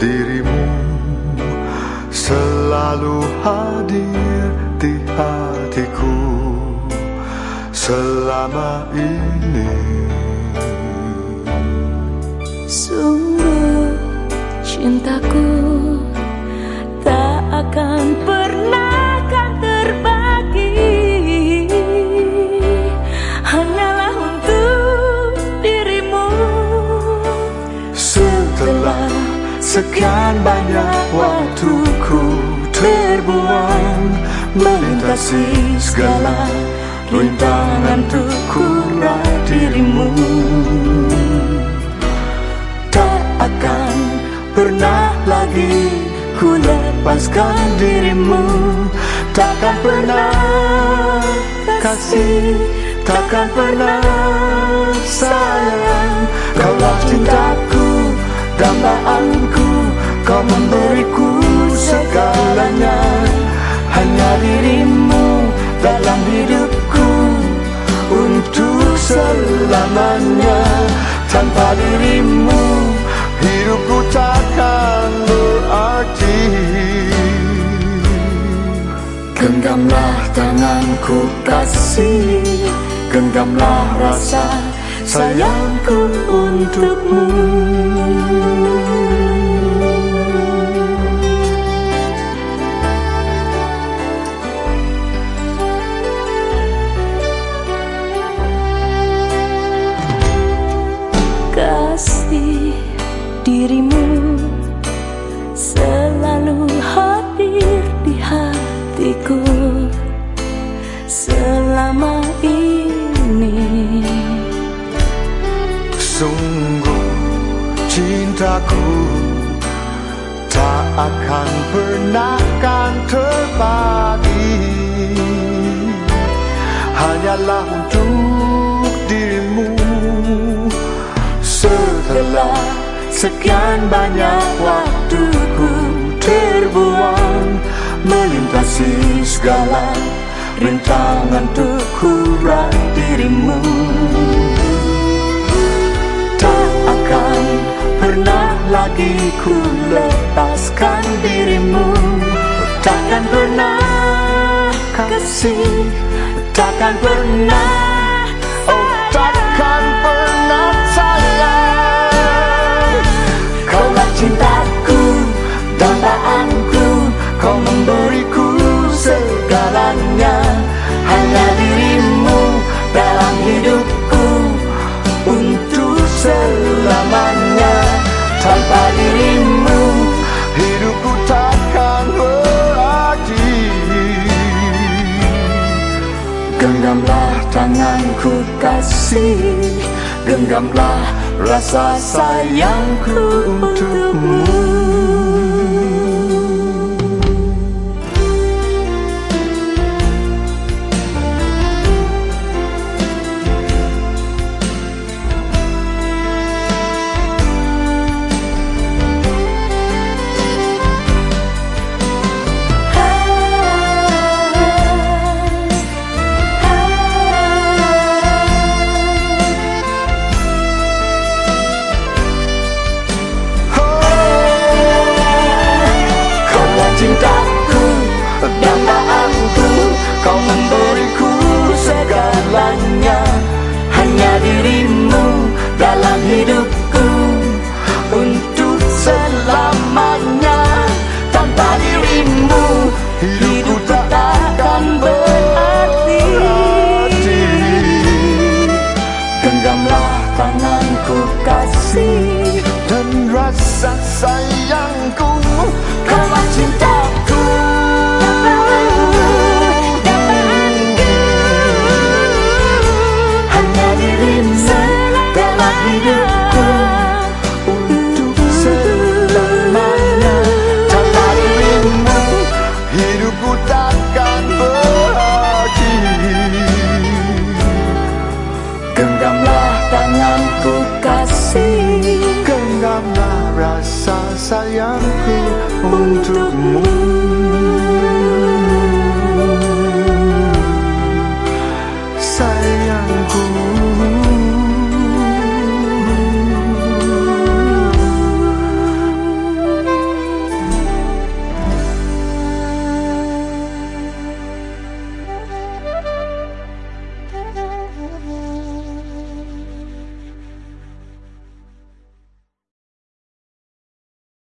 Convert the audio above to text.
dirimu selalu hadir di hatiku selama ini. Sungguh cintaku tak akan pernah sekian banyak waktuku terbuang Melintasi segala rintangan untuk kurat dirimu. Tak akan pernah lagi ku lepaskan dirimu. Takkan pernah kasih Takkan pernah sayang. Kaulah cintaku, dambaan Kau memberiku segalanya. Hanya dirimu dalam hidupku Untuk selamanya. Tanpa dirimu Hidupku takkan berarti. Genggamlah tanganku kasih Genggamlah rasa sayangku untukmu. Kasih dirimu selalu hadir di hatiku. Selama akan pernah kan terbagi? Hanyalah untuk dirimu. Setelah sekian banyak waktuku terbuang Melintasi segala rintangan untuk kurat dirimu. Tak akan pernah lagi ku lepaskan dirimu. Takkan pernah kasih Takkan pernah Genggamlah tanganku kasih. Genggamlah rasa sayangku untukmu rasa sayangku untukmu